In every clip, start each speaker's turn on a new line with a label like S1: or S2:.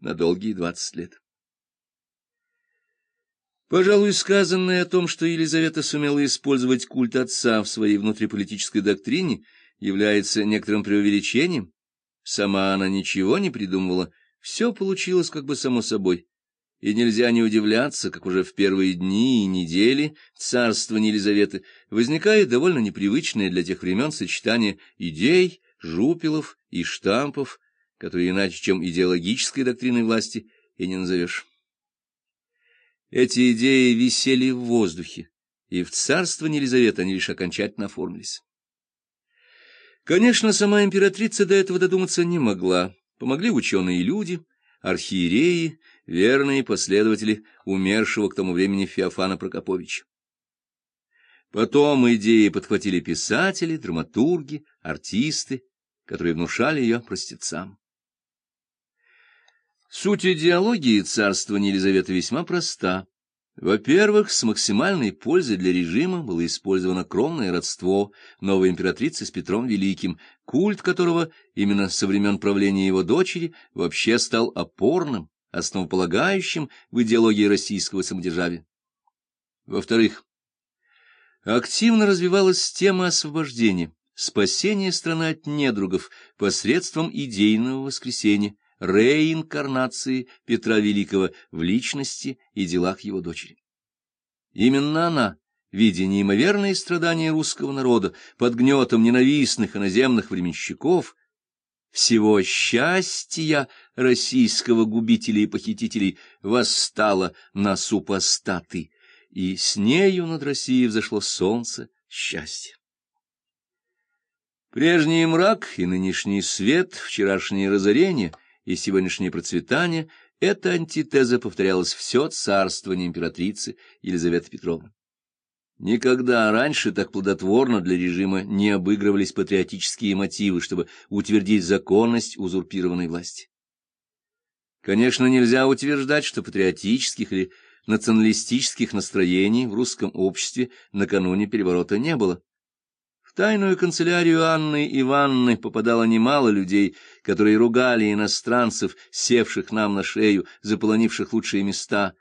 S1: на долгие двадцать лет. Пожалуй, сказанное о том, что Елизавета сумела использовать культ отца в своей внутриполитической доктрине, является некоторым преувеличением. Сама она ничего не придумывала, все получилось как бы само собой. И нельзя не удивляться, как уже в первые дни и недели царствования Елизаветы возникает довольно непривычное для тех времен сочетание идей, жупелов и штампов, которые иначе, чем идеологической доктриной власти, и не назовешь. Эти идеи висели в воздухе, и в царствовании Елизаветы они лишь окончательно оформились. Конечно, сама императрица до этого додуматься не могла. Помогли ученые люди, архиереи, верные последователи умершего к тому времени Феофана Прокоповича. Потом идеи подхватили писатели, драматурги, артисты, которые внушали ее простецам. Суть идеологии царствования Елизаветы весьма проста. Во-первых, с максимальной пользой для режима было использовано кровное родство новой императрицы с Петром Великим, культ которого именно со времен правления его дочери вообще стал опорным, основополагающим в идеологии российского самодержавия. Во-вторых, активно развивалась тема освобождения, спасения страны от недругов посредством идейного воскресения, реинкарнации Петра Великого в личности и делах его дочери. Именно она, видя неимоверные страдания русского народа под гнетом ненавистных иноземных временщиков, всего счастья российского губителей и похитителей восстала на супостаты, и с нею над Россией взошло солнце счастья. Прежний мрак и нынешний свет, вчерашнее разорение — и сегодняшнее процветание, эта антитеза повторялась все царствование императрицы Елизаветы Петровны. Никогда раньше так плодотворно для режима не обыгрывались патриотические мотивы, чтобы утвердить законность узурпированной власти. Конечно, нельзя утверждать, что патриотических или националистических настроений в русском обществе накануне переворота не было. Тайную канцелярию Анны Ивановны попадало немало людей, которые ругали иностранцев, севших нам на шею, заполонивших лучшие места.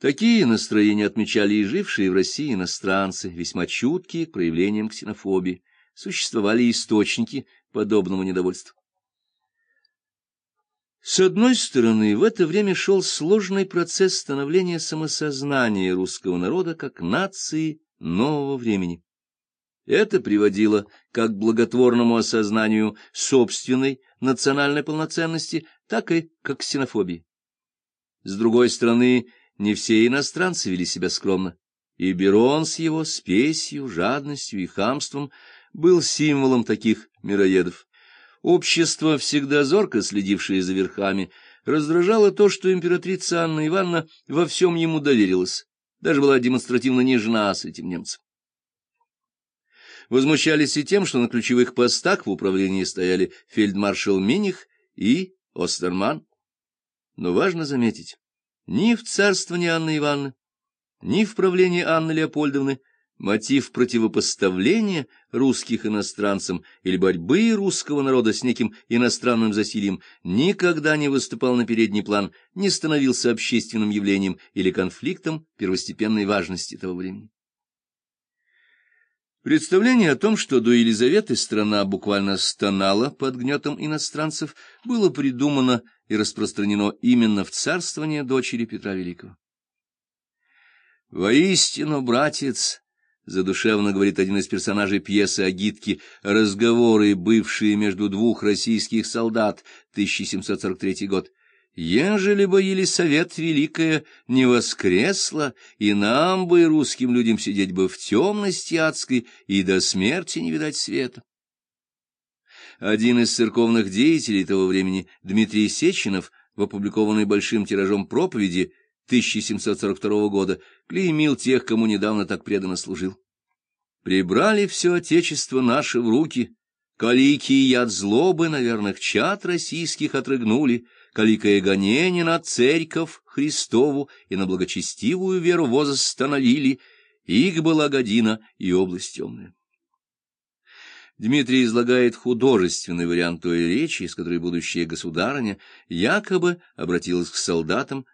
S1: Такие настроения отмечали и жившие в России иностранцы, весьма чуткие к проявлениям ксенофобии. Существовали источники подобному недовольству. С одной стороны, в это время шел сложный процесс становления самосознания русского народа как нации нового времени. Это приводило как к благотворному осознанию собственной национальной полноценности, так и к ксенофобии. С другой стороны, не все иностранцы вели себя скромно, и Берон с его спесью, жадностью и хамством был символом таких мироедов. Общество, всегда зорко следившее за верхами, раздражало то, что императрица Анна Ивановна во всем ему доверилась, даже была демонстративно нежна с этим немцем. Возмущались и тем, что на ключевых постах в управлении стояли фельдмаршал Миних и Остерман. Но важно заметить, ни в царствовании Анны Ивановны, ни в правлении Анны Леопольдовны мотив противопоставления русских иностранцам или борьбы русского народа с неким иностранным засильем никогда не выступал на передний план, не становился общественным явлением или конфликтом первостепенной важности того времени. Представление о том, что до Елизаветы страна буквально стонала под гнетом иностранцев, было придумано и распространено именно в царствование дочери Петра Великого. «Воистину, братец!» — задушевно говорит один из персонажей пьесы «Агитки», разговоры, бывшие между двух российских солдат, 1743 год. Ежели бы Елисавет Великая не воскресла, и нам бы, русским людям, сидеть бы в темности адской и до смерти не видать света. Один из церковных деятелей того времени, Дмитрий Сеченов, в опубликованной большим тиражом проповеди 1742 года, клеймил тех, кому недавно так преданно служил. «Прибрали все отечество наше в руки, калики и яд злобы, наверное, чад российских отрыгнули, каликое гонение на церковь Христову и на благочестивую веру возостановили, их была година и область темная. Дмитрий излагает художественный вариант той речи, с которой будущая государыня якобы обратилась к солдатам